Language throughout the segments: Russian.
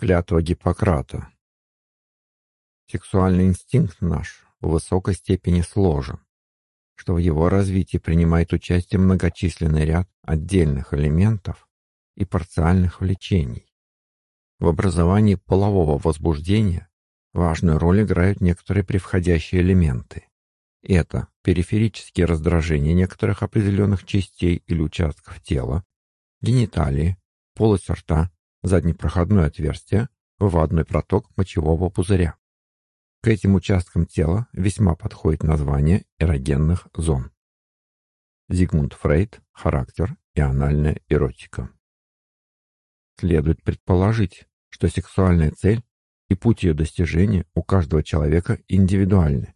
Клятва Гиппократа. Сексуальный инстинкт наш в высокой степени сложен, что в его развитии принимает участие многочисленный ряд отдельных элементов и парциальных влечений. В образовании полового возбуждения важную роль играют некоторые превходящие элементы. Это периферические раздражения некоторых определенных частей или участков тела, гениталии, полость рта, заднепроходное отверстие, выводной проток мочевого пузыря. К этим участкам тела весьма подходит название эрогенных зон. Зигмунд Фрейд «Характер и анальная эротика». Следует предположить, что сексуальная цель и путь ее достижения у каждого человека индивидуальны,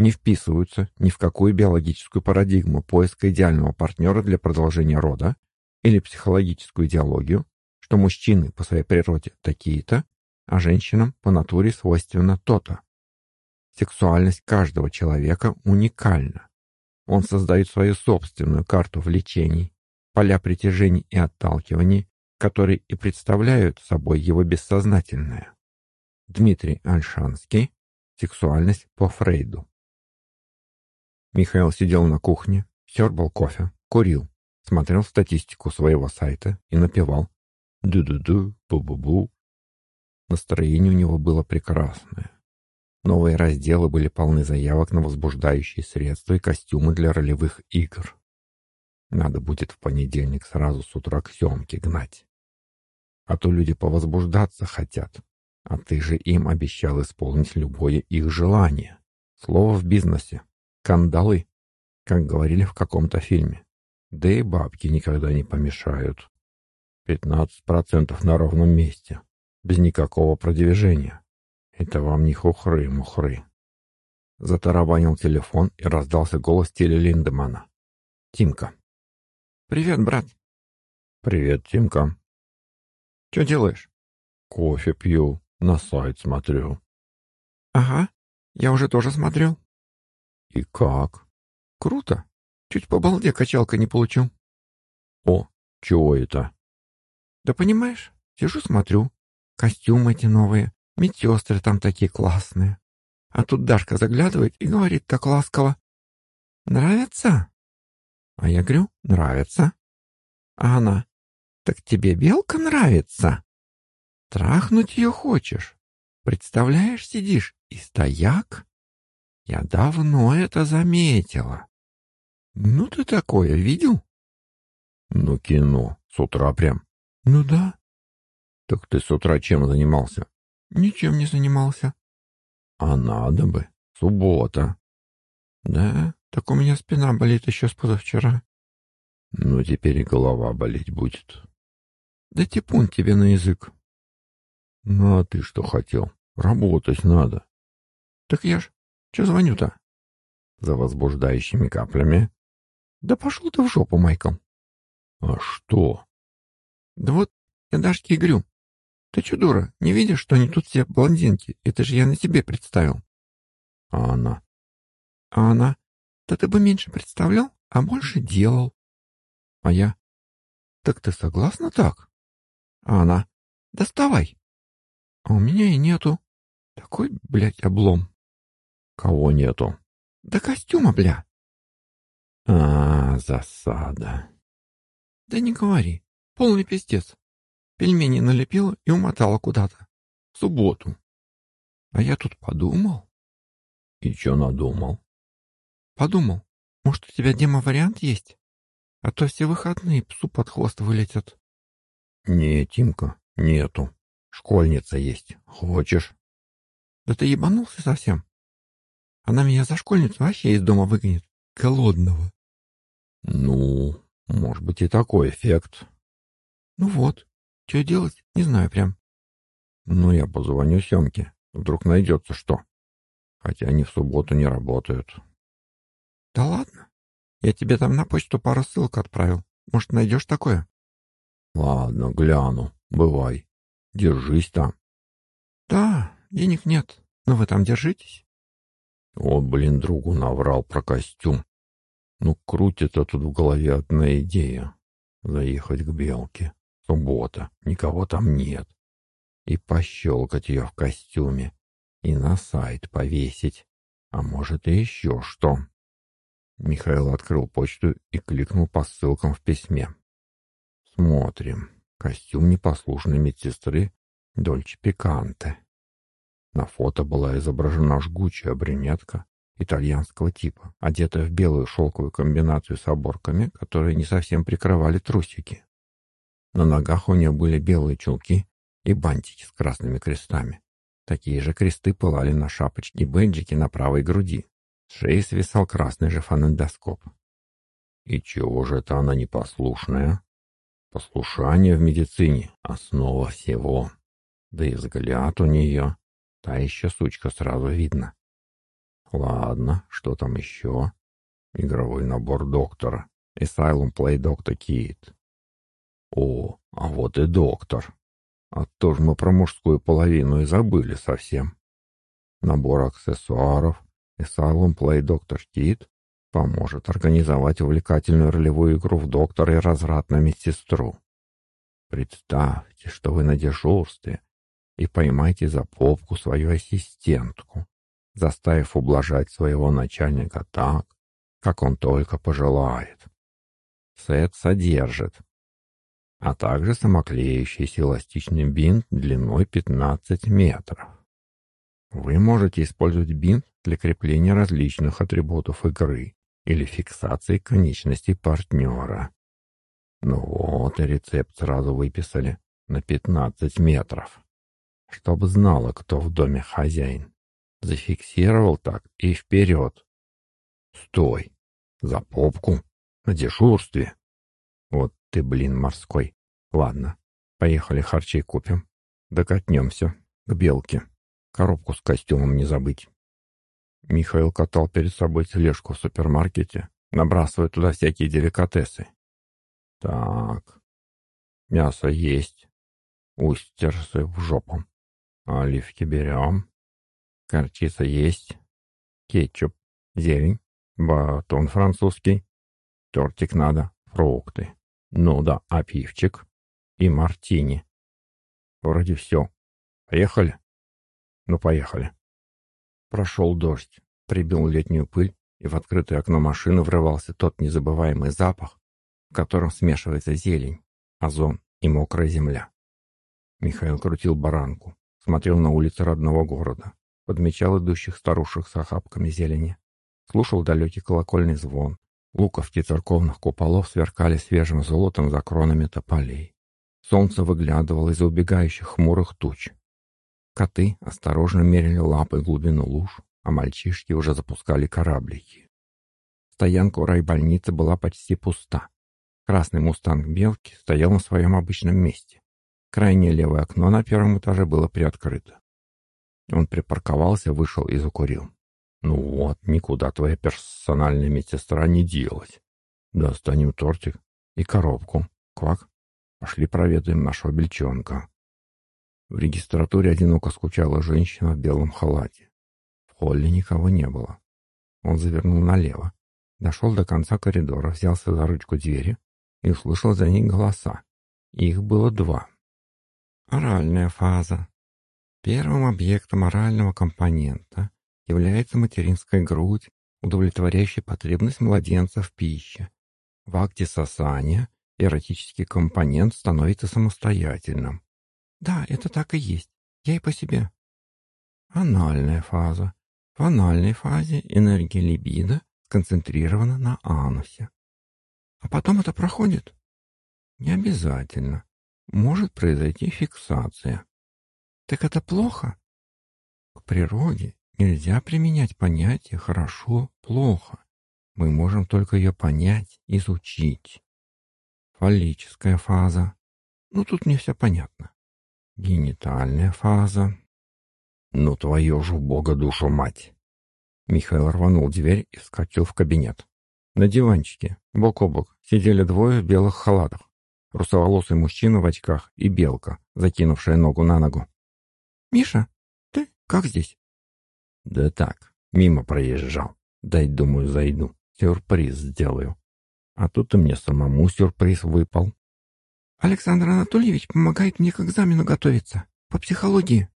не вписываются ни в какую биологическую парадигму поиска идеального партнера для продолжения рода или психологическую идеологию, что мужчины по своей природе такие-то, а женщинам по натуре свойственно то-то. Сексуальность каждого человека уникальна. Он создает свою собственную карту влечений, поля притяжений и отталкиваний, которые и представляют собой его бессознательное. Дмитрий Альшанский. Сексуальность по Фрейду. Михаил сидел на кухне, сербал кофе, курил, смотрел статистику своего сайта и напевал «ду-ду-ду, бу-бу-бу». Настроение у него было прекрасное. Новые разделы были полны заявок на возбуждающие средства и костюмы для ролевых игр. Надо будет в понедельник сразу с утра к съемке гнать. А то люди повозбуждаться хотят, а ты же им обещал исполнить любое их желание. Слово в бизнесе. Кандалы, как говорили в каком-то фильме. Да и бабки никогда не помешают. 15% на ровном месте, без никакого продвижения. Это вам не хухры-мухры. Затарабанил телефон и раздался голос Тиля Линдемана. «Тимка». «Привет, брат». «Привет, Тимка». «Что делаешь?» «Кофе пью, на сайт смотрю». «Ага, я уже тоже смотрел». «И как?» «Круто. Чуть по балде качалка не получил». «О, чего это?» Да понимаешь, сижу смотрю, костюмы эти новые, медсестры там такие классные. А тут Дашка заглядывает и говорит так ласково. «Нравится?» А я говорю, «Нравится». А она, «Так тебе белка нравится?» «Трахнуть ее хочешь? Представляешь, сидишь и стояк?» Я давно это заметила. Ну ты такое видел? Ну, кино, с утра прям. «Ну да». «Так ты с утра чем занимался?» «Ничем не занимался». «А надо бы. Суббота». «Да, так у меня спина болит еще с позавчера». «Ну, теперь и голова болеть будет». «Да типун тебе на язык». «Ну, а ты что хотел? Работать надо». «Так я ж... Че звоню-то?» «За возбуждающими каплями». «Да пошел ты в жопу, Майкл». «А что?» Да вот, я Дашке и говорю. Ты что, дура, не видишь, что они тут все блондинки? Это же я на себе представил. А она? А она? Да ты бы меньше представлял, а больше делал. А я? Так ты согласна так? А она? Доставай. А у меня и нету. Такой, блядь, облом. Кого нету? Да костюма, бля. А, засада. Да не говори. Полный пиздец. Пельмени налепила и умотала куда-то. В субботу. А я тут подумал. И что надумал? Подумал, может, у тебя демо-вариант есть? А то все выходные псу под хвост вылетят. Не, Тимка, нету. Школьница есть. Хочешь? Да ты ебанулся совсем. Она меня за школьницу вообще из дома выгонит. Голодного. Ну, может быть и такой эффект. Ну вот, что делать, не знаю прям. Ну, я позвоню Семке, вдруг найдется что. Хотя они в субботу не работают. Да ладно, я тебе там на почту пару ссылок отправил. Может, найдешь такое? Ладно, гляну, бывай. Держись там. Да, денег нет, но вы там держитесь. О, блин, другу наврал про костюм. Ну, крутится тут в голове одна идея. Заехать к Белке. Суббота. Никого там нет. и пощелкать ее в костюме, и на сайт повесить, а может и еще что. Михаил открыл почту и кликнул по ссылкам в письме. Смотрим. Костюм непослушной медсестры Дольче Пиканте. На фото была изображена жгучая брюнетка итальянского типа, одетая в белую шелковую комбинацию с оборками, которые не совсем прикрывали трусики. На ногах у нее были белые чулки и бантики с красными крестами. Такие же кресты пылали на шапочке и бейджике на правой груди. С шеи свисал красный же фонендоскоп. И чего же это она непослушная? Послушание в медицине — основа всего. Да и взгляд у нее. Та еще сучка сразу видно. Ладно, что там еще? Игровой набор доктора. Asylum Play Doctor Kit. О, а вот и доктор. А то ж мы про мужскую половину и забыли совсем. Набор аксессуаров Asylum Play Doctor Kit поможет организовать увлекательную ролевую игру в доктора и разврат на медсестру. Представьте, что вы на дежурстве и поймайте за попку свою ассистентку, заставив ублажать своего начальника так, как он только пожелает. Сет содержит, а также самоклеющийся эластичный бинт длиной 15 метров. Вы можете использовать бинт для крепления различных атрибутов игры или фиксации конечностей партнера. Ну вот и рецепт сразу выписали на 15 метров. Чтобы знала, кто в доме хозяин. Зафиксировал так и вперед. Стой! За попку! На дежурстве! Вот ты, блин, морской. Ладно, поехали харчей купим. Докатнемся к белке. Коробку с костюмом не забыть. Михаил катал перед собой тележку в супермаркете, набрасывая туда всякие деликатесы. Так, мясо есть, устерсы в жопу. Оливки берем. Горчица есть. Кетчуп, зелень, батон французский. Тортик надо, фрукты. Ну да, а пивчик и мартини. Вроде все. Поехали? Ну, поехали. Прошел дождь, прибил летнюю пыль, и в открытое окно машины врывался тот незабываемый запах, в котором смешивается зелень, озон и мокрая земля. Михаил крутил баранку, смотрел на улицы родного города, подмечал идущих старушек с охапками зелени, слушал далекий колокольный звон, луковки церковных куполов сверкали свежим золотом за кронами тополей. Солнце выглядывало из-за убегающих хмурых туч. Коты осторожно мерили лапой глубину луж, а мальчишки уже запускали кораблики. Стоянка у райбольницы была почти пуста. Красный мустанг белки стоял на своем обычном месте. Крайнее левое окно на первом этаже было приоткрыто. Он припарковался, вышел и закурил. «Ну вот, никуда твоя персональная медсестра не делась. Достанем тортик и коробку. Квак, пошли проведаем нашего бельчонка». В регистратуре одиноко скучала женщина в белом халате. В холле никого не было. Он завернул налево, дошел до конца коридора, взялся за ручку двери и услышал за ней голоса. Их было два. Оральная фаза. Первым объектом орального компонента является материнская грудь, удовлетворяющая потребность младенца в пище. В акте сосания эротический компонент становится самостоятельным. Да, это так и есть. Я и по себе. Анальная фаза. В анальной фазе энергия либидо сконцентрирована на анусе. А потом это проходит? Не обязательно может произойти фиксация. Так это плохо? К природе нельзя применять понятие «хорошо», «плохо». Мы можем только ее понять, изучить. Фаллическая фаза. Ну, тут мне все понятно. Генитальная фаза. Ну, твою же бога душу мать. Михаил рванул дверь и вскочил в кабинет. На диванчике, бок о бок, сидели двое в белых халатах русоволосый мужчина в очках и белка, закинувшая ногу на ногу. «Миша, ты как здесь?» «Да так, мимо проезжал. Дай, думаю, зайду. Сюрприз сделаю. А тут и мне самому сюрприз выпал». «Александр Анатольевич помогает мне к экзамену готовиться». по психологии».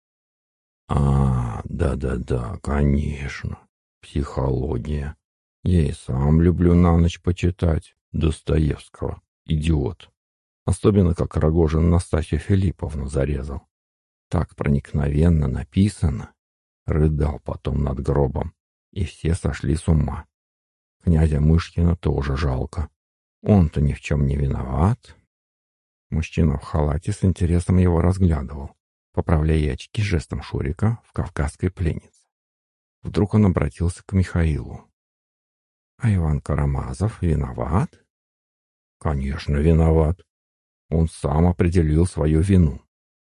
«А, да-да-да, конечно, психология. Я и сам люблю на ночь почитать Достоевского, идиот. Особенно, как Рогожин Настасью Филипповну зарезал. Так проникновенно написано. Рыдал потом над гробом, и все сошли с ума. Князя Мышкина тоже жалко. Он-то ни в чем не виноват. Мужчина в халате с интересом его разглядывал, поправляя очки жестом Шурика в кавказской пленнице. Вдруг он обратился к Михаилу. А Иван Карамазов виноват? Конечно, виноват. Он сам определил свою вину.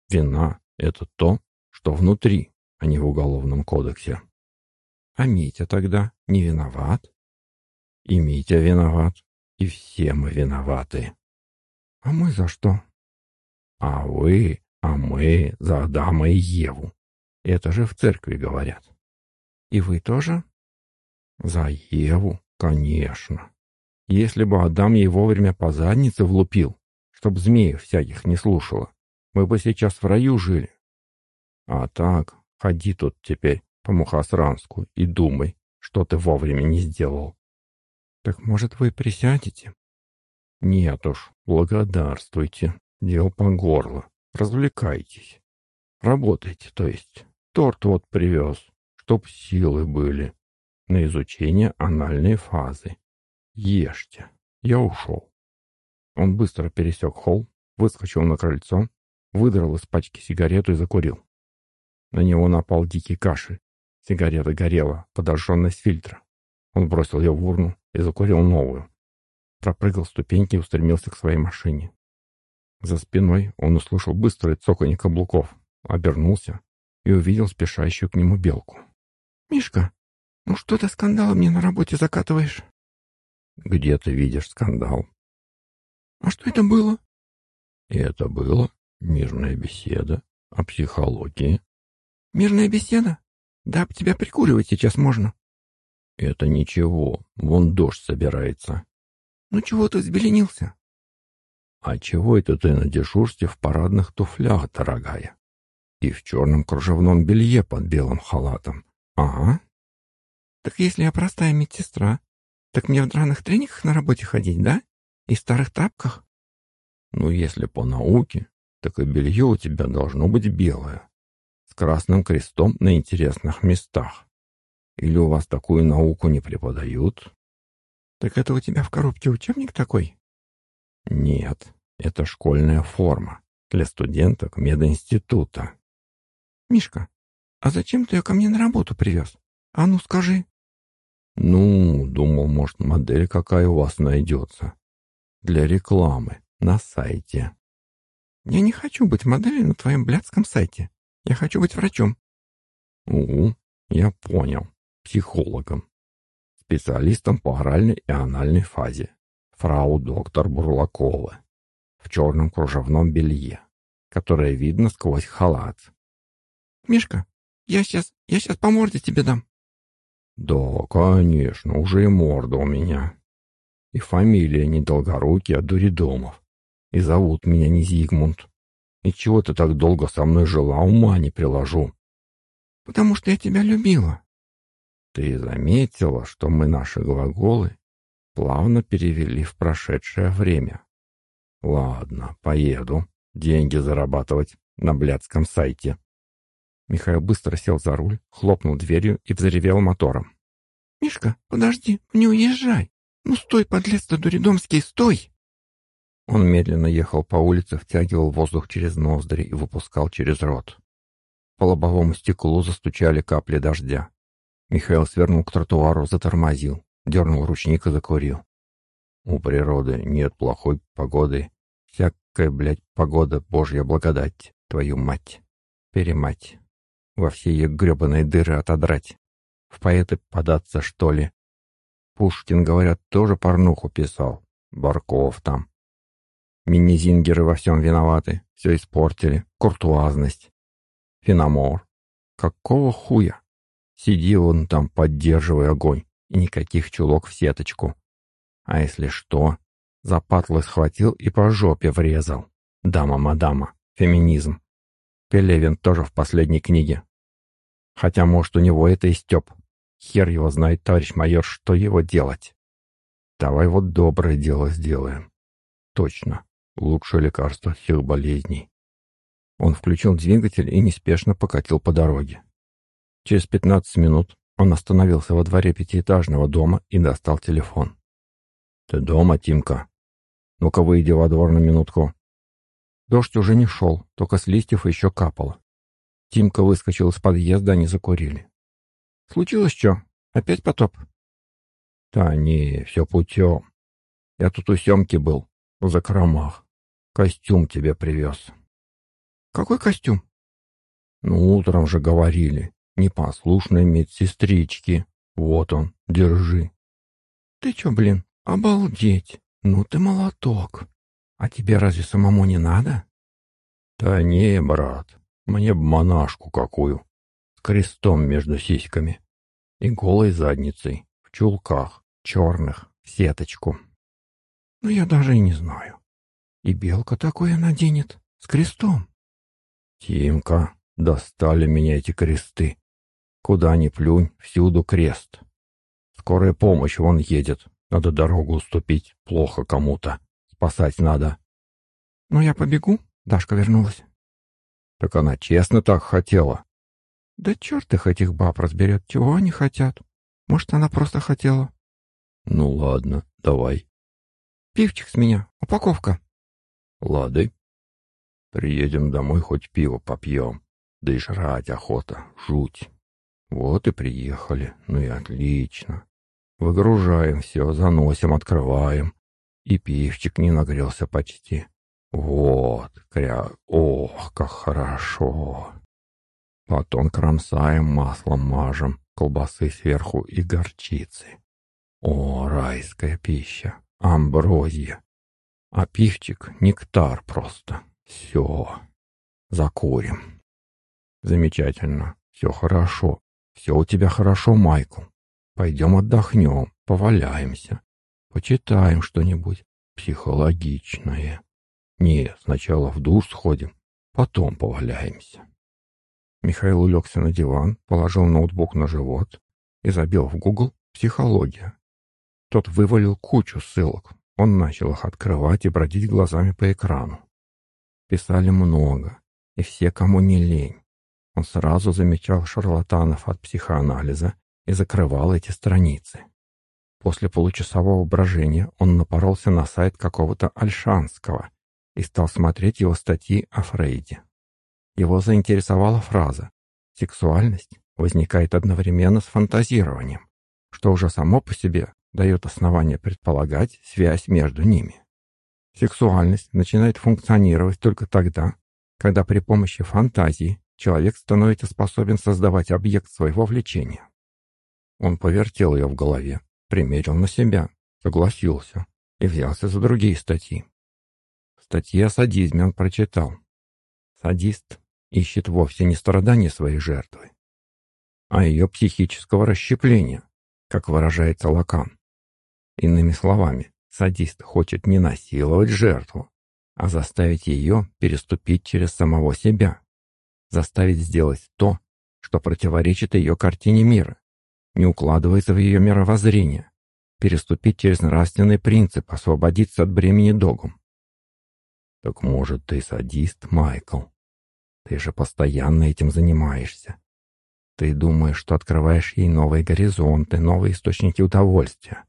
Вина — это то, что внутри, а не в Уголовном кодексе. А Митя тогда не виноват? И Митя виноват, и все мы виноваты. А мы за что? А вы, а мы за Адама и Еву. Это же в церкви говорят. И вы тоже? За Еву, Конечно. Если бы Адам ей вовремя по заднице влупил, чтоб змеев всяких не слушала, мы бы сейчас в раю жили. А так, ходи тут теперь по Мухосранску и думай, что ты вовремя не сделал. Так, может, вы присядете? Нет уж, благодарствуйте. Дел по горло. Развлекайтесь. Работайте, то есть. Торт вот привез, чтоб силы были на изучение анальной фазы. Ешьте. Я ушел. Он быстро пересек холл, выскочил на крыльцо, выдрал из пачки сигарету и закурил. На него напал дикий кашель. Сигарета горела, подожженная с фильтра. Он бросил ее в урну и закурил новую. Пропрыгал ступеньки и устремился к своей машине. За спиной он услышал быстрое цоканье каблуков, обернулся и увидел спешащую к нему белку. «Мишка, «Ну что ты скандалы мне на работе закатываешь?» «Где ты видишь скандал?» «А что это было?» «Это было мирная беседа о психологии». «Мирная беседа? Да об тебя прикуривать сейчас можно». «Это ничего, вон дождь собирается». «Ну чего ты взбеленился?» «А чего это ты на дежурстве в парадных туфлях, дорогая? И в черном кружевном белье под белым халатом? Ага, так если я простая медсестра, так мне в драных трениках на работе ходить, да? И в старых тапках? Ну, если по науке, так и белье у тебя должно быть белое, с красным крестом на интересных местах. Или у вас такую науку не преподают? Так это у тебя в коробке учебник такой? Нет, это школьная форма для студенток мединститута. Мишка, а зачем ты ее ко мне на работу привез? А ну скажи. Ну, думал, может, модель какая у вас найдется. Для рекламы на сайте. Я не хочу быть моделью на твоем блядском сайте. Я хочу быть врачом. Угу, я понял. Психологом. Специалистом по оральной и анальной фазе. Фрау доктор Бурлакова. В черном кружевном белье, которое видно сквозь халат. Мишка, я сейчас, я сейчас по морде тебе дам. Да, конечно, уже и морда у меня. И фамилия не Долгорукий, а Дуридомов. И зовут меня не Зигмунд. И чего ты так долго со мной жила, ума не приложу. Потому что я тебя любила. Ты заметила, что мы наши глаголы плавно перевели в прошедшее время? Ладно, поеду. Деньги зарабатывать на блядском сайте. Михаил быстро сел за руль, хлопнул дверью и взревел мотором. «Мишка, подожди, не уезжай! Ну стой, подлец-то Дуридомский, стой!» Он медленно ехал по улице, втягивал воздух через ноздри и выпускал через рот. По лобовому стеклу застучали капли дождя. Михаил свернул к тротуару, затормозил, дернул ручник и закурил. У природы нет плохой погоды. Всякая, блядь, погода, божья благодать, твою мать, перемать во все ее гребаные дыры отодрать. В поэты податься, что ли? Пушкин, говорят, тоже порнуху писал. Барков там. Мини-зингеры во всем виноваты, все испортили. Куртуазность. Феномор. Какого хуя? Сиди он там, поддерживая огонь, и никаких чулок в сеточку. А если что, за патлы схватил и по жопе врезал. Дама-мадама, феминизм. Пелевин тоже в последней книге. Хотя, может, у него это и стёб. Хер его знает, товарищ майор, что его делать. Давай вот доброе дело сделаем. Точно. Лучшее лекарство всех болезней. Он включил двигатель и неспешно покатил по дороге. Через 15 минут он остановился во дворе пятиэтажного дома и достал телефон. «Ты дома, Тимка? Ну-ка выйди во двор на минутку». Дождь уже не шел, только с листьев еще капало. Тимка выскочил из подъезда, они закурили. «Случилось что? Опять потоп?» «Да не, все путем. Я тут у Семки был, в закромах. Костюм тебе привез». «Какой костюм?» «Ну, утром же говорили. Непослушные медсестрички. Вот он, держи». «Ты чё, блин, обалдеть! Ну ты молоток! А тебе разве самому не надо?» «Да не, брат, мне б монашку какую, с крестом между сиськами и голой задницей, в чулках, черных, сеточку». «Ну я даже и не знаю. И белка такое наденет, с крестом». «Тимка, достали меня эти кресты. Куда ни плюнь, всюду крест. Скорая помощь вон едет, надо дорогу уступить, плохо кому-то. Спасать надо». «Ну я побегу?» — Дашка вернулась. «Так она честно так хотела». «Да черт их этих баб разберет, чего они хотят. Может, она просто хотела». «Ну ладно, давай». «Пивчик с меня, упаковка». «Лады». Приедем домой, хоть пиво попьем. Да и жрать охота, жуть. Вот и приехали, ну и отлично. Выгружаем все, заносим, открываем. И пивчик не нагрелся почти. Вот, кря... Ох, как хорошо. Потом кромсаем, маслом мажем, колбасы сверху и горчицы. О, райская пища, амброзия. А пивчик — нектар просто. Все. Закурим. Замечательно. Все хорошо. Все у тебя хорошо, Майкл. Пойдем отдохнем, поваляемся. Почитаем что-нибудь психологичное. Не, сначала в душ сходим, потом поваляемся. Михаил улегся на диван, положил ноутбук на живот и забил в Google «Психология». Тот вывалил кучу ссылок. Он начал их открывать и бродить глазами по экрану. Писали много, и все, кому не лень. Он сразу замечал шарлатанов от психоанализа и закрывал эти страницы. После получасового брожения он напоролся на сайт какого-то Альшанского и стал смотреть его статьи о Фрейде. Его заинтересовала фраза «Сексуальность возникает одновременно с фантазированием, что уже само по себе дает основание предполагать связь между ними. Сексуальность начинает функционировать только тогда, когда при помощи фантазии человек становится способен создавать объект своего влечения. Он повертел ее в голове, примерил на себя, согласился и взялся за другие статьи. Статьи о садизме он прочитал. Садист ищет вовсе не страдания своей жертвы, а ее психического расщепления, как выражается Лакан. Иными словами, Садист хочет не насиловать жертву, а заставить ее переступить через самого себя, заставить сделать то, что противоречит ее картине мира, не укладывается в ее мировоззрение, переступить через нравственный принцип, освободиться от бремени догм. Так может, ты садист, Майкл? Ты же постоянно этим занимаешься. Ты думаешь, что открываешь ей новые горизонты, новые источники удовольствия.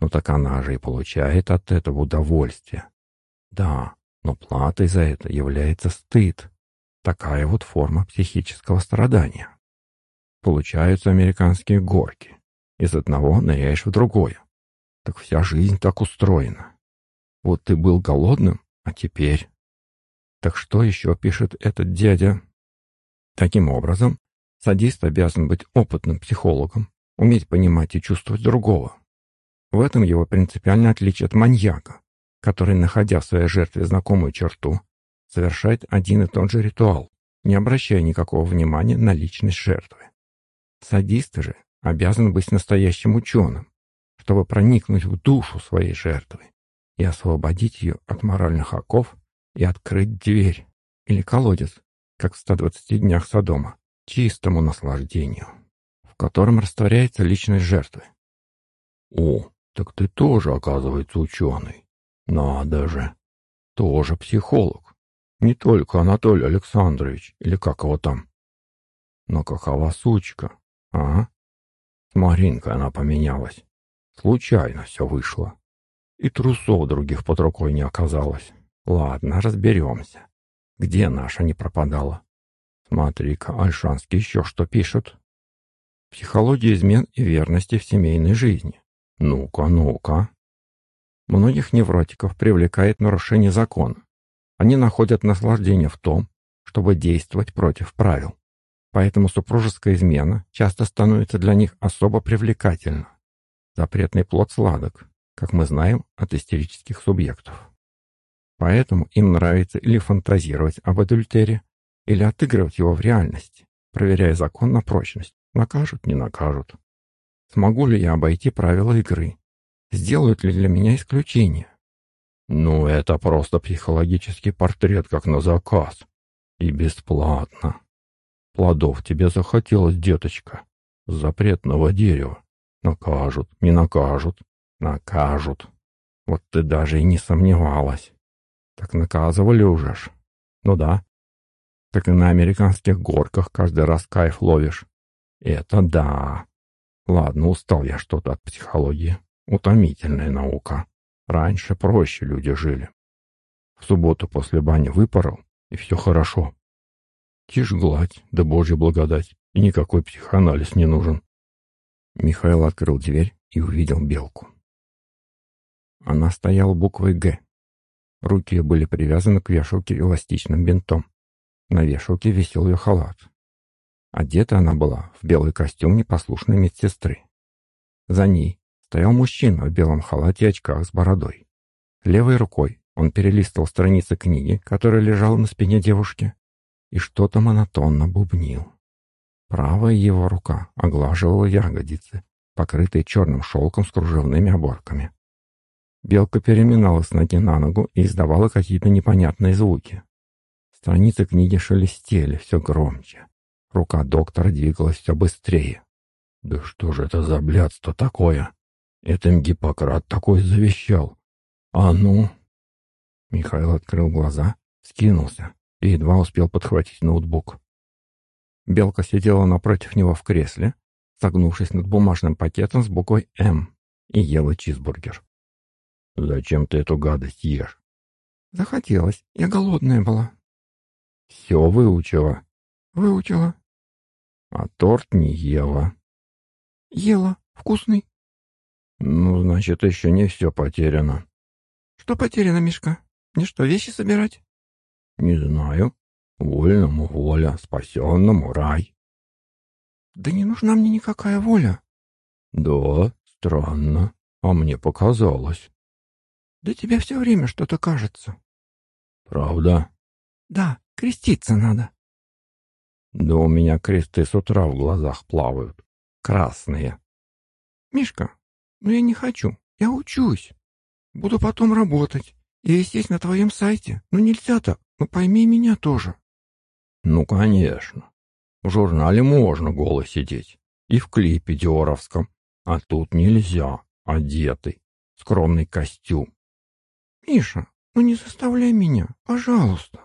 Ну так она же и получает от этого удовольствие. Да, но платой за это является стыд. Такая вот форма психического страдания. Получаются американские горки. Из одного ныряешь в другое. Так вся жизнь так устроена. Вот ты был голодным, а теперь... Так что еще пишет этот дядя? Таким образом, садист обязан быть опытным психологом, уметь понимать и чувствовать другого, в этом его принципиальное отличие от маньяка, который, находя в своей жертве знакомую черту, совершает один и тот же ритуал, не обращая никакого внимания на личность жертвы. Садист же обязан быть настоящим ученым, чтобы проникнуть в душу своей жертвы и освободить ее от моральных оков и открыть дверь или колодец как в 120 днях Содома, чистому наслаждению, в котором растворяется личность жертвы. О, так ты тоже, оказывается, ученый. Надо же. Тоже психолог. Не только Анатолий Александрович, или как его там. Но какова сучка, а? С Маринкой она поменялась. Случайно все вышло. И трусов других под рукой не оказалось. Ладно, разберемся. Где наша не пропадала? Смотри-ка, Альшанский еще что пишет. Психология измен и верности в семейной жизни. Ну-ка, ну-ка. Многих невротиков привлекает нарушение закона. Они находят наслаждение в том, чтобы действовать против правил. Поэтому супружеская измена часто становится для них особо привлекательна. Запретный плод сладок, как мы знаем от истерических субъектов. Поэтому им нравится или фантазировать об адультере, или отыгрывать его в реальности, проверяя закон на прочность. Накажут, не накажут. Смогу ли я обойти правила игры? Сделают ли для меня исключение? Ну, это просто психологический портрет, как на заказ. И бесплатно. Плодов тебе захотелось, деточка. Запретного дерева. Накажут, не накажут. Накажут. Вот ты даже и не сомневалась. Так наказывали уже ж. Ну да. Так и на американских горках каждый раз кайф ловишь. Это да. Ладно, устал я что-то от психологии. Утомительная наука. Раньше проще люди жили. В субботу после бани выпорол, и все хорошо. Тишь гладь, да божья благодать, и никакой психоанализ не нужен. Михаил открыл дверь и увидел белку. Она стояла буквой «Г». Руки были привязаны к вешалке эластичным бинтом. На вешалке висел ее халат. Одета она была в белый костюм непослушной медсестры. За ней стоял мужчина в белом халате и очках с бородой. Левой рукой он перелистывал страницы книги, которая лежала на спине девушки, и что-то монотонно бубнил. Правая его рука оглаживала ягодицы, покрытые черным шелком с кружевными оборками. Белка переминалась ноги на ногу и издавала какие-то непонятные звуки. Страницы книги шелестели все громче. Рука доктора двигалась все быстрее. «Да что же это за блядство такое? Это им Гиппократ такой завещал. А ну...» Михаил открыл глаза, скинулся и едва успел подхватить ноутбук. Белка сидела напротив него в кресле, согнувшись над бумажным пакетом с буквой «М» и ела чизбургер. «Зачем ты эту гадость ешь?» «Захотелось. Я голодная была». «Все выучила?» «Выучила». «А торт не ела?» «Ела. Вкусный». «Ну, значит, еще не все потеряно». «Что потеряно, Мишка? Мне что, вещи собирать?» «Не знаю. Вольному воля, спасенному рай». «Да не нужна мне никакая воля». «Да, странно. А мне показалось». «Да тебе все время что-то кажется». «Правда?» «Да, креститься надо». «Да у меня кресты с утра в глазах плавают. Красные». «Мишка, ну я не хочу. Я учусь. Буду потом работать и висеть на твоем сайте. Ну нельзя так. Ну пойми меня тоже. Ну, конечно. В журнале можно голо сидеть. И в клипе Диоровском. А тут нельзя. Одетый. Скромный костюм. Миша, ну не заставляй меня, пожалуйста.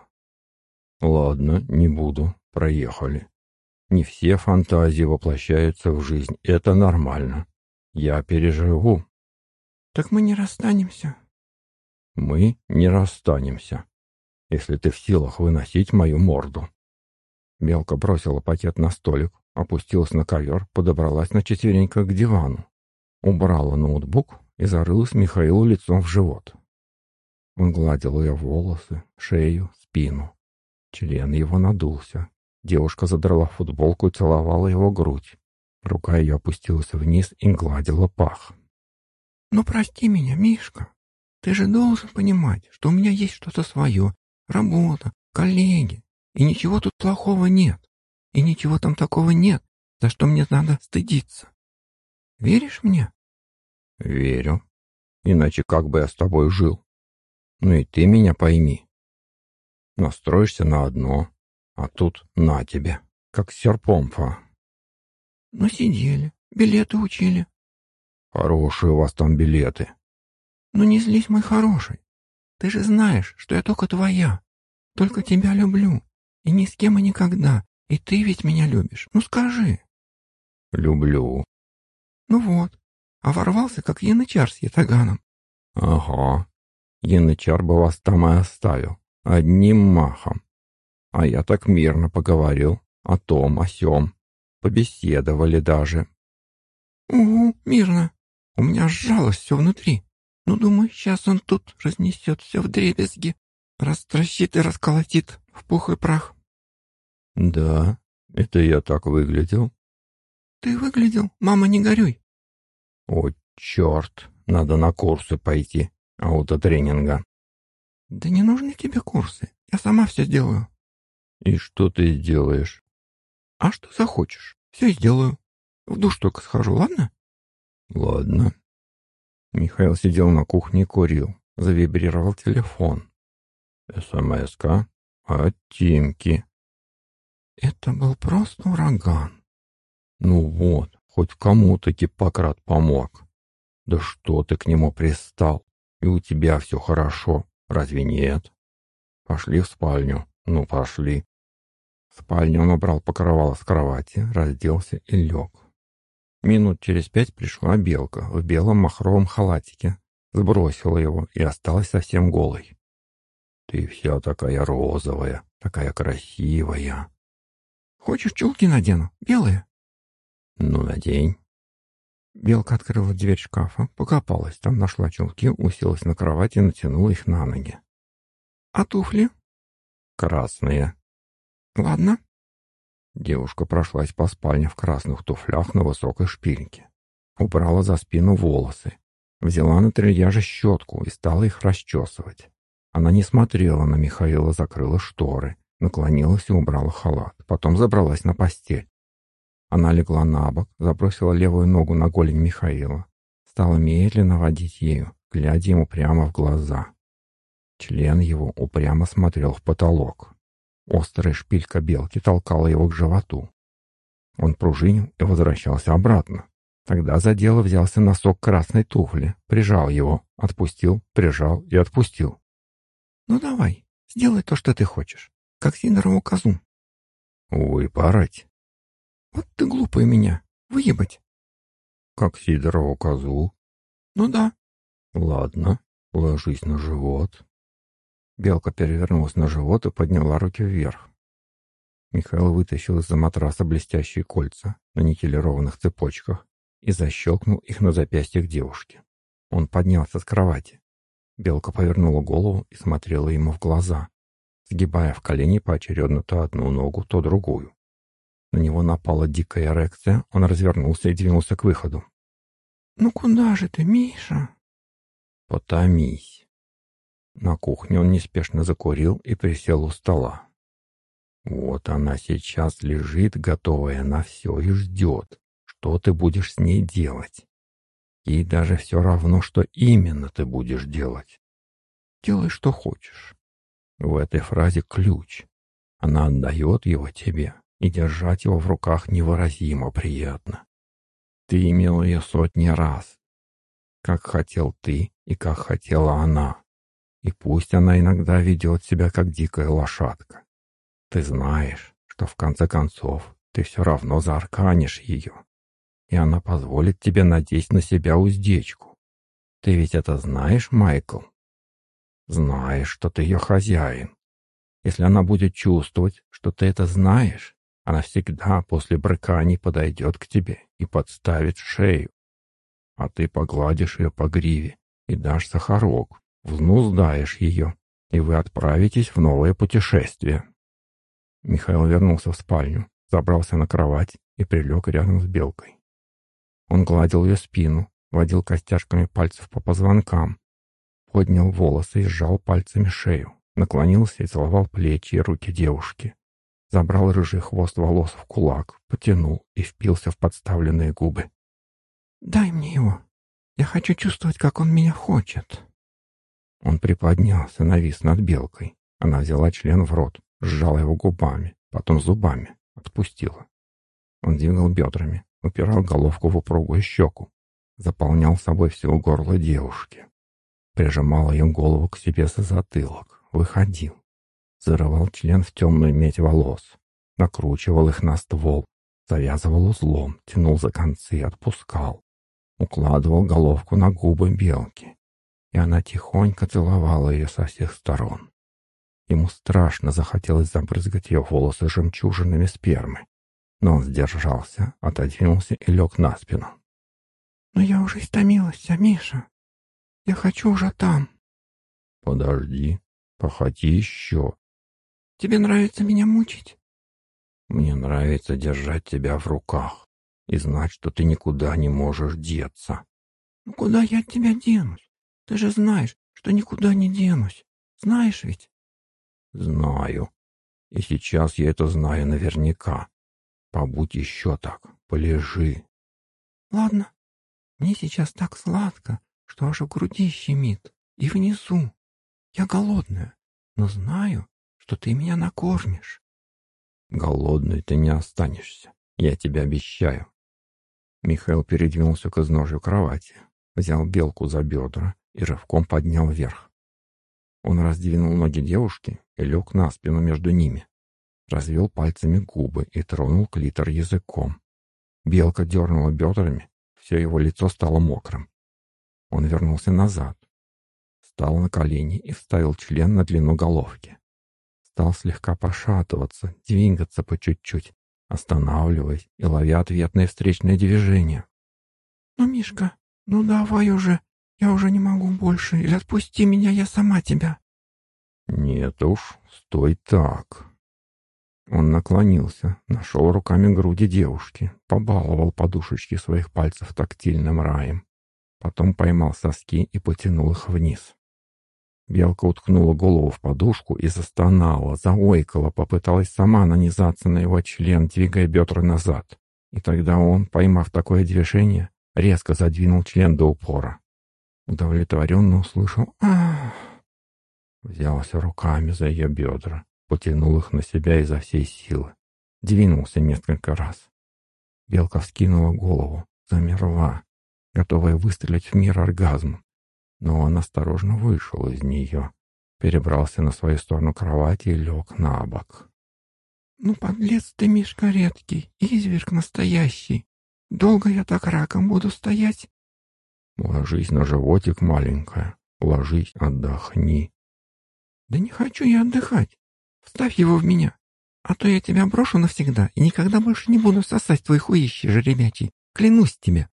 Ладно, не буду. Проехали. Не все фантазии воплощаются в жизнь. Это нормально. Я переживу. Так мы не расстанемся. Мы не расстанемся, если ты в силах выносить мою морду. Белка бросила пакет на столик, опустилась на ковер, подобралась на четвереньках к дивану, убрала ноутбук и зарылась Михаилу лицом в живот. Он гладил ее волосы, шею, спину. Член его надулся. Девушка задрала футболку и целовала его грудь. Рука ее опустилась вниз и гладила пах. «Ну прости меня, Мишка. Ты же должен понимать, что у меня есть что-то свое. Работа, коллеги. И ничего тут плохого нет. И ничего там такого нет, за что мне надо стыдиться. Веришь мне?» «Верю. Иначе как бы я с тобой жил? Ну и ты меня пойми. Настроишься на одно, А тут на тебе, как серпом-фа. Ну, сидели, билеты учили. Хорошие у вас там билеты. Ну, не злись, мой хороший. Ты же знаешь, что я только твоя. Только тебя люблю. И ни с кем и никогда. И ты ведь меня любишь. Ну, скажи. Люблю. Ну вот. А ворвался, как янычар с ятаганом. Ага. Янычар бы вас там и оставил. Одним махом. А я так мирно поговорил. О том, о сём. Побеседовали даже. Угу, мирно. У меня сжалось все внутри. Ну, думаю, сейчас он тут разнесет все в дребезги, растращит и расколотит в пух и прах. Да, это я так выглядел. Ты выглядел, мама, не горюй. О, черт, надо на курсы пойти, аутотренинга. Да не нужны тебе курсы, я сама все сделаю. И что ты сделаешь? А что захочешь, все сделаю. В душ только схожу, ладно? Ладно. Михаил сидел на кухне и курил. Завибрировал телефон. СМС-ка от Тимки. Это был просто ураган. Ну вот, хоть кому-то Гиппократ помог. Да что ты к нему пристал? И у тебя все хорошо, разве нет? Пошли в спальню. Ну, пошли. В спальне он убрал покрывало с кровати, разделся и лег. Минут через пять пришла белка в белом махровом халатике, сбросила его и осталась совсем голой. «Ты вся такая розовая, такая красивая». «Хочешь, чулки надену, белые?» «Ну, надень». Белка открыла дверь шкафа, покопалась, там нашла чулки, уселась на кровати и натянула их на ноги. «А туфли?» «Красные». «Ладно». Девушка прошлась по спальне в красных туфлях на высокой шпильке. Убрала за спину волосы. Взяла на трильяже щетку и стала их расчесывать. Она не смотрела на Михаила, закрыла шторы, наклонилась и убрала халат. Потом забралась на постель. Она легла на бок, забросила левую ногу на голень Михаила. Стала медленно водить ею, глядя ему прямо в глаза. Член его упрямо смотрел в потолок. Острая шпилька белки толкала его к животу. Он пружинил и возвращался обратно. Тогда за дело взялся носок красной туфли, прижал его, отпустил, прижал и отпустил. «Ну давай, сделай то, что ты хочешь, как Сидорову козу». «Выпороть». «Вот ты глупый меня, выебать». «Как Сидорову козу?» «Ну да». «Ладно, ложись на живот». Белка перевернулась на живот и подняла руки вверх. Михаил вытащил из-за матраса блестящие кольца на никелированных цепочках и защелкнул их на запястьях девушки. Он поднялся с кровати. Белка повернула голову и смотрела ему в глаза, сгибая в колени поочередно то одну ногу, то другую. На него напала дикая эрекция, он развернулся и двинулся к выходу. «Ну куда же ты, Миша?» «Потомись». На кухне он неспешно закурил и присел у стола. Вот она сейчас лежит, готовая на все, и ждет, что ты будешь с ней делать. Ей даже все равно, что именно ты будешь делать. Делай, что хочешь. В этой фразе ключ. Она отдает его тебе, и держать его в руках невыразимо приятно. Ты имел ее сотни раз, как хотел ты и как хотела она. И пусть она иногда ведет себя как дикая лошадка. Ты знаешь, что в конце концов ты все равно заарканишь ее, и она позволит тебе надеть на себя уздечку. Ты ведь это знаешь, Майкл? Знаешь, что ты ее хозяин. Если она будет чувствовать, что ты это знаешь, она всегда после брыканий подойдет к тебе и подставит шею. А ты погладишь ее по гриве и дашь сахарок, взнуздаешь ее, и вы отправитесь в новое путешествие. Михаил вернулся в спальню, забрался на кровать и прилег рядом с Белкой. Он гладил ее спину, водил костяшками пальцев по позвонкам, поднял волосы и сжал пальцами шею, наклонился и целовал плечи и руки девушки. Забрал рыжий хвост волос в кулак, потянул и впился в подставленные губы. «Дай мне его. Я хочу чувствовать, как он меня хочет». Он приподнялся, навис над белкой. Она взяла член в рот, сжала его губами, потом зубами, отпустила. Он двигал бедрами, упирал головку в упругую щеку, заполнял собой все горло девушки. Прижимал ее голову к себе за затылок, выходил. Зарывал член в темную медь волос, накручивал их на ствол, завязывал узлом, тянул за концы, отпускал. Укладывал головку на губы белки, и она тихонько целовала ее со всех сторон. Ему страшно захотелось забрызгать ее волосы жемчужинами спермы, но он сдержался, отодвинулся и лег на спину. «Но я уже истомилась, а Миша. Я хочу уже там». «Подожди, походи еще». «Тебе нравится меня мучить?» «Мне нравится держать тебя в руках и знать, что ты никуда не можешь деться». «Ну куда я от тебя денусь? Ты же знаешь, что никуда не денусь. Знаешь ведь?» «Знаю. И сейчас я это знаю наверняка. Побудь еще так, полежи». «Ладно. Мне сейчас так сладко, что аж в груди щемит. И внизу. Я голодная, но знаю, что ты меня накормишь». «Голодной ты не останешься, я тебе обещаю». Михаил передвинулся к изножью кровати, взял белку за бедра и рывком поднял вверх. Он раздвинул ноги девушки и лег на спину между ними. Развел пальцами губы и тронул клитор языком. Белка дернула бедрами, все его лицо стало мокрым. Он вернулся назад, встал на колени и вставил член на длину головки. Стал слегка пошатываться, двигаться по чуть-чуть, останавливаясь и ловя ответное встречное движение. «Ну, Мишка, ну давай уже, я уже не могу больше, или отпусти меня, я сама тебя». «Нет уж, стой так». Он наклонился, нашел руками груди девушки, побаловал подушечки своих пальцев тактильным раем. Потом поймал соски и потянул их вниз. Белка уткнула голову в подушку и застонала, заойкала, попыталась сама нанизаться на его член, двигая бедра назад. И тогда он, поймав такое движение, резко задвинул член до упора. Удовлетворенно услышал «Ах!» Взялся руками за ее бедра, потянул их на себя изо всей силы. Двинулся несколько раз. Белка вскинула голову, замерла, готовая выстрелить в мир оргазм. Но он осторожно вышел из нее, перебрался на свою сторону кровати и лег на бок. «Ну, подлец ты, Мишка, редкий, изверг настоящий. Долго я так раком буду стоять?» Ложись на животик, маленькая. Ложись, отдохни. Да не хочу я отдыхать. Вставь его в меня. А то я тебя брошу навсегда и никогда больше не буду сосать твои хуищи жеребячий. Клянусь тебе.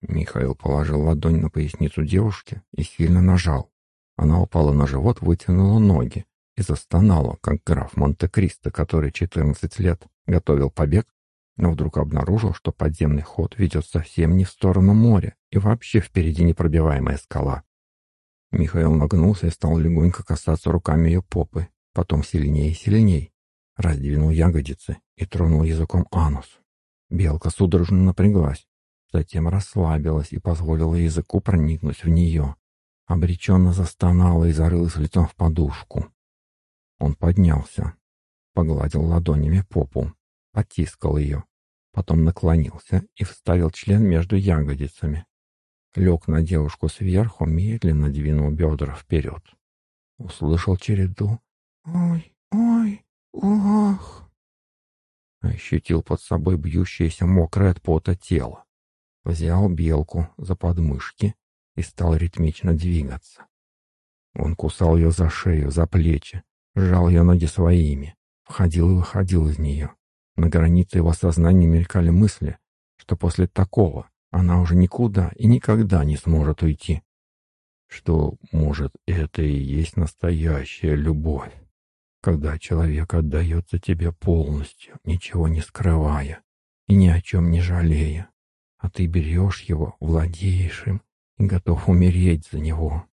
Михаил положил ладонь на поясницу девушки и сильно нажал. Она упала на живот, вытянула ноги и застонала, как граф Монте-Кристо, который 14 лет готовил побег но вдруг обнаружил, что подземный ход ведет совсем не в сторону моря, и вообще впереди непробиваемая скала. Михаил нагнулся и стал легонько касаться руками ее попы, потом сильнее и сильнее. Раздвинул ягодицы и тронул языком анус. Белка судорожно напряглась, затем расслабилась и позволила языку проникнуть в нее. Обреченно застонала и зарылась лицом в подушку. Он поднялся, погладил ладонями попу, потискал ее, потом наклонился и вставил член между ягодицами. Лег на девушку сверху, медленно двинул бедра вперед. Услышал череду «Ой, ой, ох!» Ощутил под собой бьющееся мокрое от пота тело. Взял белку за подмышки и стал ритмично двигаться. Он кусал ее за шею, за плечи, сжал ее ноги своими, входил и выходил из нее. На границе его сознания мелькали мысли, что после такого она уже никуда и никогда не сможет уйти. Что, может, это и есть настоящая любовь, когда человек отдается тебе полностью, ничего не скрывая и ни о чем не жалея, а ты берешь его, владеешь им и готов умереть за него,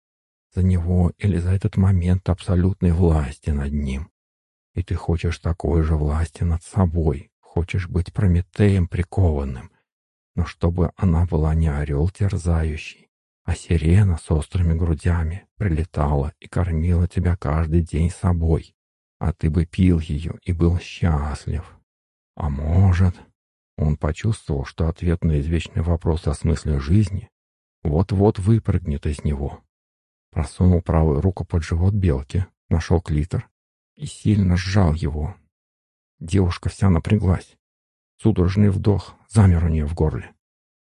за него или за этот момент абсолютной власти над ним. И ты хочешь такой же власти над собой, хочешь быть Прометеем прикованным, но чтобы она была не орел терзающий, а сирена с острыми грудями прилетала и кормила тебя каждый день собой, а ты бы пил ее и был счастлив. А может, он почувствовал, что ответ на извечный вопрос о смысле жизни вот-вот выпрыгнет из него. Просунул правую руку под живот белки, нашел клитор и сильно сжал его. Девушка вся напряглась. Судорожный вдох замер у нее в горле.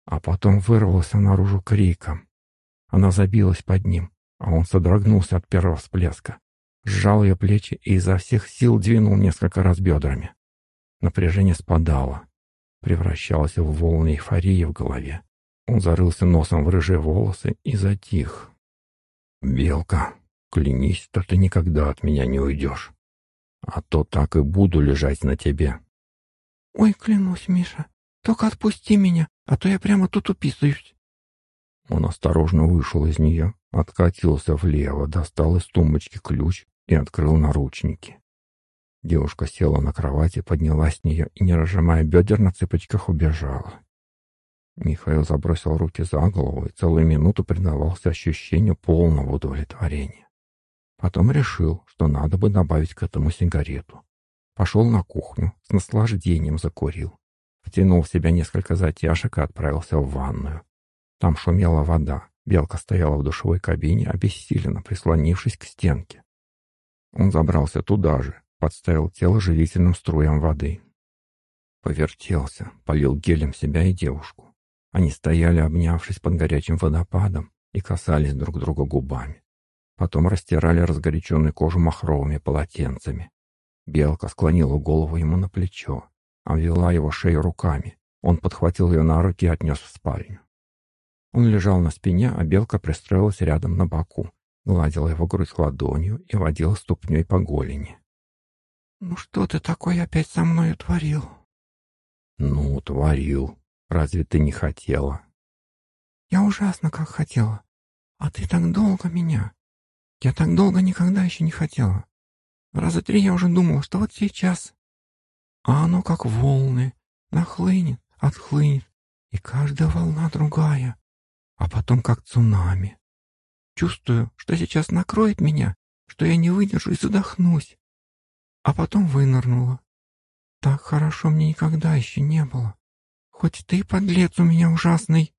А потом вырвался наружу криком. Она забилась под ним, а он содрогнулся от первого всплеска. Сжал ее плечи и изо всех сил двинул несколько раз бедрами. Напряжение спадало, превращалось в волны эйфории в голове. Он зарылся носом в рыжие волосы и затих. «Белка, клянись, что ты никогда от меня не уйдешь, а то так и буду лежать на тебе». «Ой, клянусь, Миша, только отпусти меня, а то я прямо тут уписаюсь». Он осторожно вышел из нее, откатился влево, достал из тумбочки ключ и открыл наручники. Девушка села на кровати, поднялась с нее и, не разжимая бедер, на цыпочках убежала. Михаил забросил руки за голову и целую минуту предавался ощущению полного удовлетворения. Потом решил, что надо бы добавить к этому сигарету. Пошел на кухню, с наслаждением закурил. Втянул в себя несколько затяжек и отправился в ванную. Там шумела вода. Белка стояла в душевой кабине, обессиленно прислонившись к стенке. Он забрался туда же, подставил тело живительным струям воды. Повертелся, полил гелем себя и девушку. Они стояли, обнявшись под горячим водопадом, и касались друг друга губами. Потом растирали разгоряченную кожу махровыми полотенцами. Белка склонила голову ему на плечо, обвела его шею руками. Он подхватил ее на руки и отнес в спальню. Он лежал на спине, а белка пристроилась рядом на боку, гладила его грудь ладонью и водила ступней по голени. «Ну что ты такое опять со мной утворил?» «Ну, утворил», Разве ты не хотела?» «Я ужасно как хотела. А ты так долго меня. Я так долго никогда еще не хотела. Раза три я уже думала, что вот сейчас. А оно как волны. Нахлынет, отхлынет. И каждая волна другая. А потом как цунами. Чувствую, что сейчас накроет меня, что я не выдержу и задохнусь. А потом вынырнула. Так хорошо мне никогда еще не было. Хоть ты, подлец, у меня ужасный.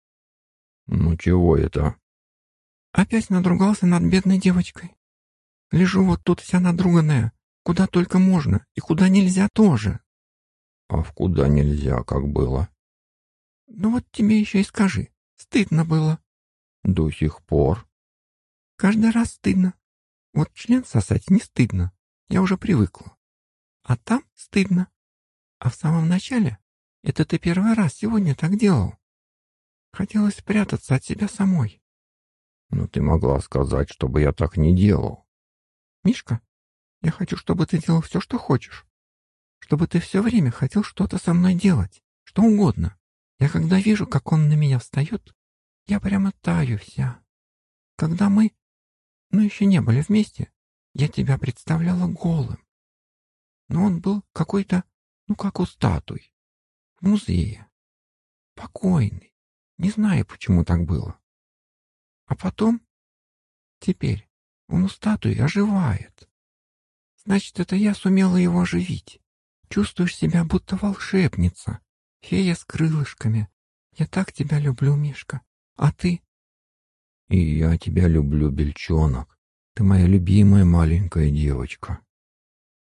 Ну чего это? Опять надругался над бедной девочкой. Лежу вот тут вся надруганная, куда только можно и куда нельзя тоже. А в куда нельзя, как было? Ну вот тебе еще и скажи, стыдно было. До сих пор? Каждый раз стыдно. Вот член сосать не стыдно, я уже привыкла. А там стыдно. А в самом начале это ты первый раз сегодня так делал. Хотелось спрятаться от себя самой. Но ты могла сказать, чтобы я так не делал. Мишка, я хочу, чтобы ты делал все, что хочешь. Чтобы ты все время хотел что-то со мной делать, что угодно. Я когда вижу, как он на меня встает, я прямо таю вся. Когда мы, ну еще не были вместе, я тебя представляла голым. Но он был какой-то, ну как у статуй в музее. Покойный. Не знаю, почему так было. А потом, теперь, он у статуи оживает. Значит, это я сумела его оживить. Чувствуешь себя, будто волшебница, фея с крылышками. Я так тебя люблю, Мишка. А ты? И я тебя люблю, Бельчонок. Ты моя любимая маленькая девочка.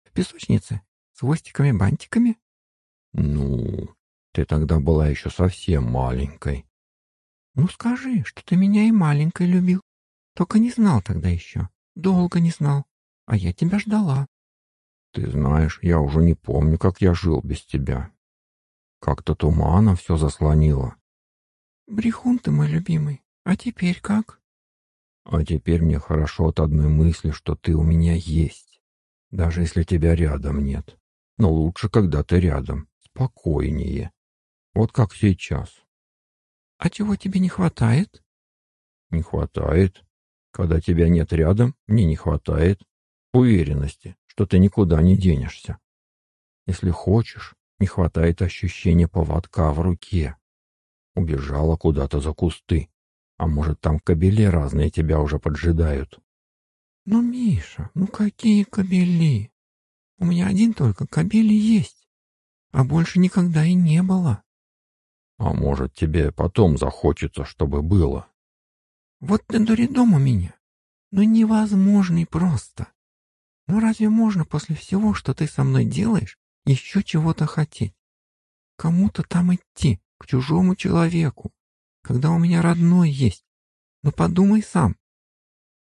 В песочнице? С хвостиками-бантиками? Ну, ты тогда была еще совсем маленькой. Ну скажи, что ты меня и маленькой любил. Только не знал тогда еще. Долго не знал. А я тебя ждала. Ты знаешь, я уже не помню, как я жил без тебя. Как-то туманом все заслонило. Брехун ты мой любимый. А теперь как? А теперь мне хорошо от одной мысли, что ты у меня есть. Даже если тебя рядом нет. Но лучше, когда ты рядом. Спокойнее. Вот как сейчас. А чего тебе не хватает? Не хватает. Когда тебя нет рядом, мне не хватает уверенности, что ты никуда не денешься. Если хочешь, не хватает ощущения поводка в руке. Убежала куда-то за кусты. А может, там кобели разные тебя уже поджидают? Ну, Миша, ну какие кобели? У меня один только кабели есть, а больше никогда и не было. А может, тебе потом захочется, чтобы было? Вот ты дуридом у меня. Ну невозможный просто. Ну разве можно после всего, что ты со мной делаешь, еще чего-то хотеть? Кому-то там идти, к чужому человеку, когда у меня родной есть. Ну подумай сам.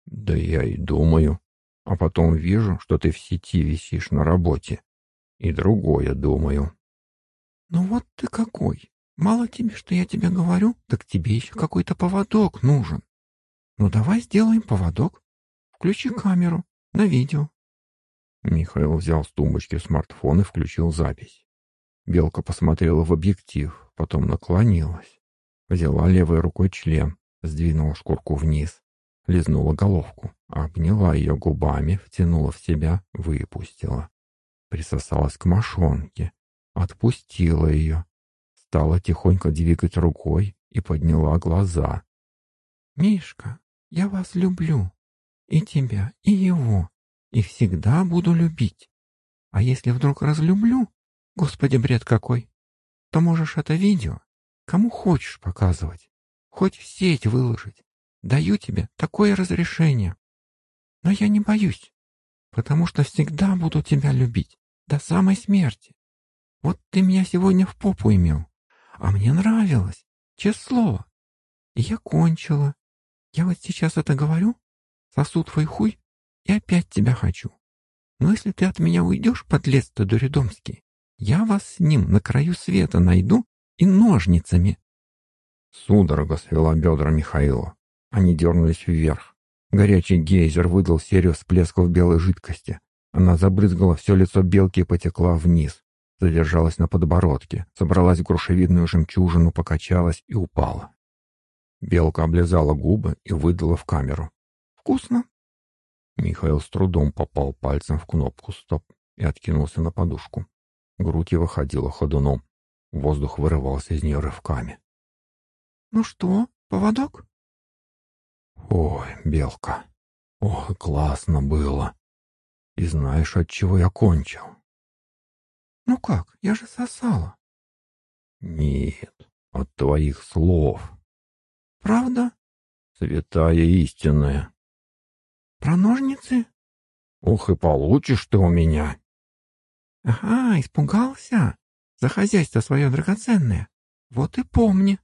Да я и думаю. А потом вижу, что ты в сети висишь на работе. И другое думаю. Ну вот ты какой. Мало тебе, что я тебе говорю, так тебе еще какой-то поводок нужен. Ну давай сделаем поводок. Включи камеру на видео. Михаил взял с тумбочки смартфон и включил запись. Белка посмотрела в объектив, потом наклонилась. Взяла левой рукой член, сдвинула шкурку вниз, лизнула головку, обняла ее губами, втянула в себя, выпустила. Присосалась к мошонке, отпустила ее, стала тихонько двигать рукой и подняла глаза. «Мишка, я вас люблю, и тебя, и его, и всегда буду любить. А если вдруг разлюблю, господи, бред какой, то можешь это видео кому хочешь показывать, хоть в сеть выложить. Даю тебе такое разрешение. Но я не боюсь, потому что всегда буду тебя любить до самой смерти. Вот ты меня сегодня в попу имел, а мне нравилось, честное слово. И я кончила. Я вот сейчас это говорю, сосу твой хуй и опять тебя хочу. Но если ты от меня уйдешь, подлец ты дуридомский, я вас с ним на краю света найду и ножницами. Судорога свела бедра Михаила. Они дернулись вверх. Горячий гейзер выдал серию всплесков белой жидкости. Она забрызгала все лицо белки и потекла вниз. Задержалась на подбородке, собралась в грушевидную жемчужину, покачалась и упала. Белка облизала губы и выдала в камеру. «Вкусно!» Михаил с трудом попал пальцем в кнопку «Стоп» и откинулся на подушку. Грудь его ходила ходуном. Воздух вырывался из нее рывками. «Ну что, поводок?» «Ой, Белка, ох, классно было. И знаешь, от чего я кончил?» «Ну как, я же сосала». «Нет, от твоих слов». «Правда?» «Святая истинная». «Про ножницы?» «Ох, и получишь ты у меня». «Ага, испугался. За хозяйство свое драгоценное. Вот и помни.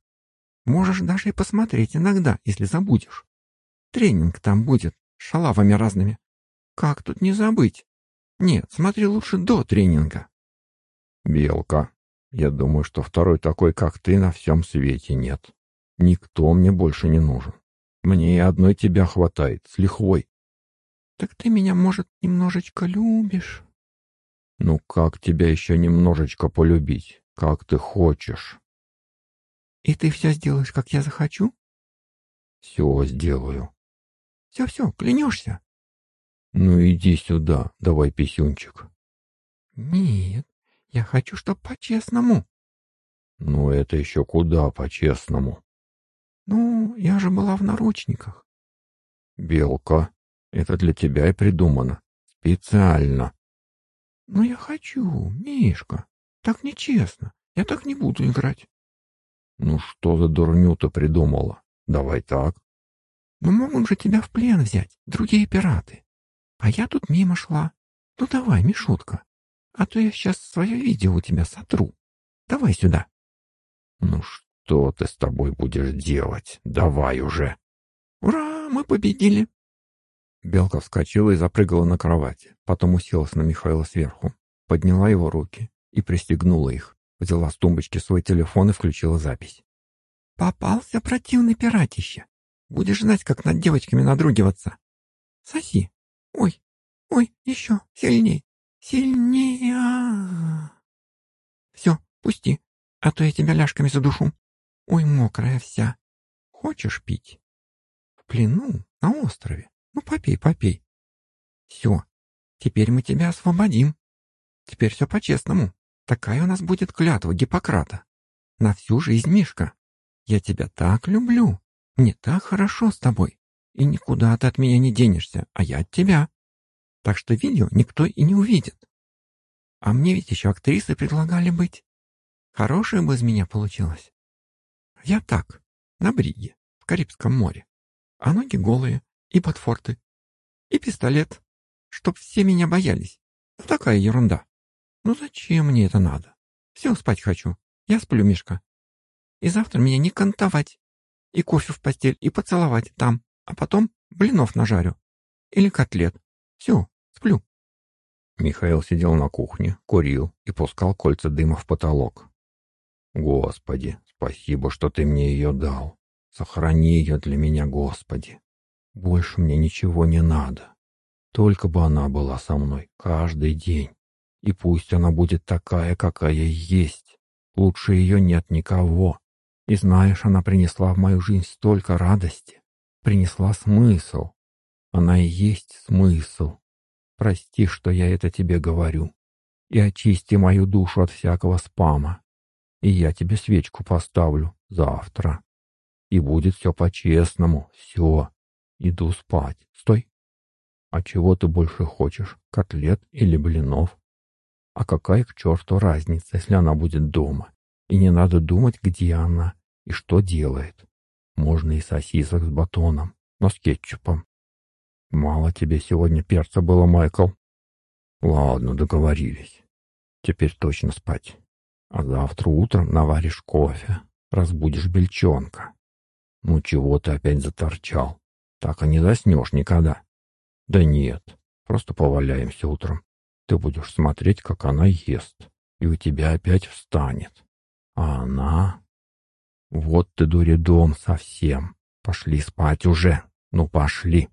Можешь даже и посмотреть иногда, если забудешь. Тренинг там будет, шалавами разными. Как тут не забыть? Нет, смотри лучше до тренинга. Белка, я думаю, что второй такой, как ты, на всем свете нет. Никто мне больше не нужен. Мне и одной тебя хватает, с лихвой. Так ты меня, может, немножечко любишь? Ну как тебя еще немножечко полюбить? Как ты хочешь? И ты все сделаешь, как я захочу? Все сделаю. Все-все, клянешься? Ну иди сюда, давай писюнчик. Нет, я хочу, чтоб по-честному. Ну это еще куда по-честному? Ну, я же была в наручниках. Белка, это для тебя и придумано. Специально. Ну я хочу, Мишка. Так нечестно. Я так не буду играть. Ну что за дурню ты придумала? Давай так. Ну могут же тебя в плен взять, другие пираты. А я тут мимо шла. Ну давай, Мишутка. А то я сейчас свое видео у тебя сотру. Давай сюда. Ну что ты с тобой будешь делать? Давай уже. Ура, мы победили. Белка вскочила и запрыгала на кровати, потом уселась на Михаила сверху, подняла его руки и пристегнула их, взяла с тумбочки свой телефон и включила запись. «Попался противный пиратище. Будешь знать, как над девочками надругиваться. Соси. Ой, ой, еще сильней, сильнее. Все, пусти, а то я тебя ляжками задушу. Ой, мокрая вся. Хочешь пить? В плену, на острове. Ну, попей, попей. Все, теперь мы тебя освободим. Теперь все по-честному. Такая у нас будет клятва Гиппократа. На всю жизнь, Мишка. Я тебя так люблю. Мне так хорошо с тобой. И никуда ты от меня не денешься, а я от тебя. Так что видео никто и не увидит. А мне ведь еще актрисы предлагали быть. Хорошая бы из меня получилась. Я так, на бриге, в Карибском море. А ноги голые, и подфорты, и пистолет, чтоб все меня боялись. Ну, такая ерунда. Ну, зачем мне это надо? Все, спать хочу. Я сплю, Мишка. И завтра меня не кантовать. И кофе в постель, и поцеловать там. А потом блинов нажарю. Или котлет. Все, сплю. Михаил сидел на кухне, курил и пускал кольца дыма в потолок. «Господи, спасибо, что ты мне ее дал. Сохрани ее для меня, Господи. Больше мне ничего не надо. Только бы она была со мной каждый день. И пусть она будет такая, какая есть. Лучше ее нет никого. И знаешь, она принесла в мою жизнь столько радости. Принесла смысл. Она и есть смысл. Прости, что я это тебе говорю. И очисти мою душу от всякого спама. И я тебе свечку поставлю завтра. И будет все по-честному, все. Иду спать. Стой. А чего ты больше хочешь, котлет или блинов? А какая к черту разница, если она будет дома? И не надо думать, где она и что делает. Можно и сосисок с батоном, но с кетчупом. Мало тебе сегодня перца было, Майкл. Ладно, договорились. Теперь точно спать. А завтра утром наваришь кофе, разбудишь бельчонка. Ну чего ты опять заторчал? Так и не заснешь никогда. Да нет, просто поваляемся утром. Ты будешь смотреть, как она ест, и у тебя опять встанет. А она... Вот ты, дури, дом совсем. Пошли спать уже. Ну, пошли.